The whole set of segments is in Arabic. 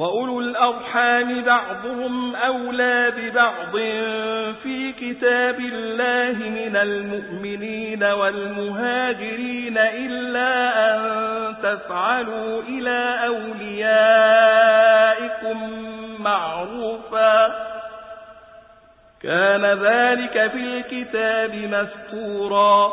وأولو الأرحام بعضهم أولى ببعض في كتاب الله من المؤمنين والمهاجرين إلا أن تفعلوا إلى أوليائكم معروفا كان ذلك في الكتاب مستورا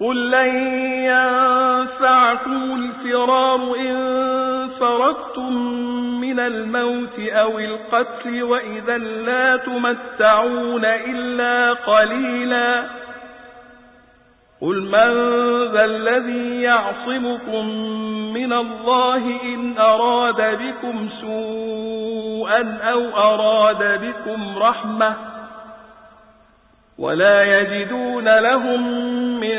قل لن ينفعكم الفرار إن فرقتم من الموت أو القتل وإذا لا تمتعون إلا قليلا قل من ذا الذي يعصمكم من الله إن أراد بكم سوءا أو أراد بكم رحمة ولا يجدون لهم من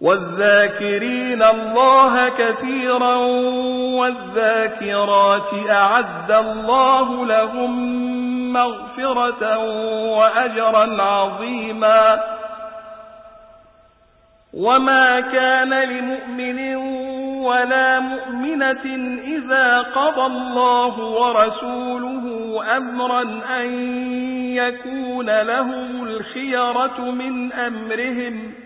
والذاكرين الله كثيرا والذاكرات أعد الله لهم مغفرة وأجرا عظيما. وما كان لمؤمن ولا مؤمنة إذا قضى الله ورسوله أمرا أن يكون لهم الخيرة من أمرهم.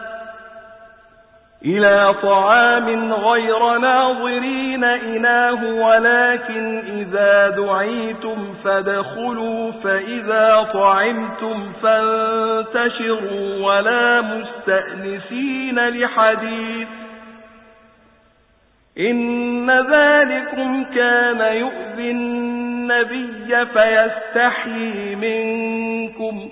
إلى طعام غير ناظرين إناه ولكن إذا دعيتم فادخلوا فإذا طعمتم فانتشروا ولا مستأنسين لحديث. إن ذلكم كان يؤذي النبي فيستحيي منكم.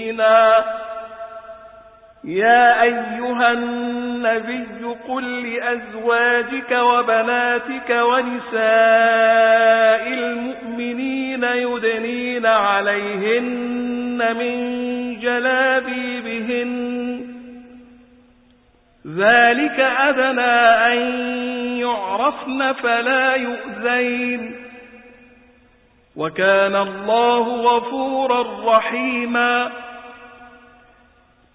يا أيها النبي قل لأزواجك وبناتك ونساء المؤمنين يدنين عليهن من جلابيبهن. ذلك أدنى أن يعرفن فلا يؤذين. وكان الله غفورا رحيما.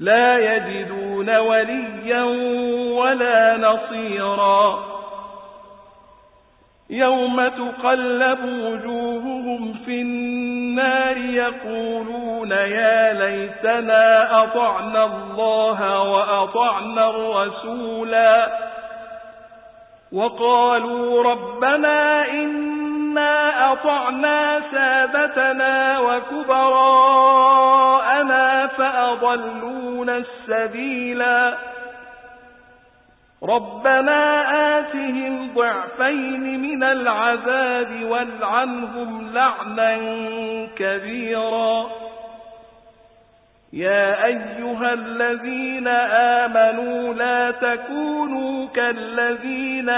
لا يجدون وليا ولا نصيرا. يوم تقلب وجوههم في النار يقولون يا ليتنا أطعنا الله وأطعنا الرسولا. وقالوا ربنا إنا أطعنا سادتنا وكبراءنا فأضلون السبيلا. ربنا آتهم ضعفين من العذاب والعنهم لعنا كبيرا. يا أيها الذين آمنوا لا تكونوا كالذين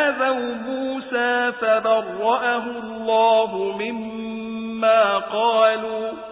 آذوا موسى فبرأه الله مما قالوا.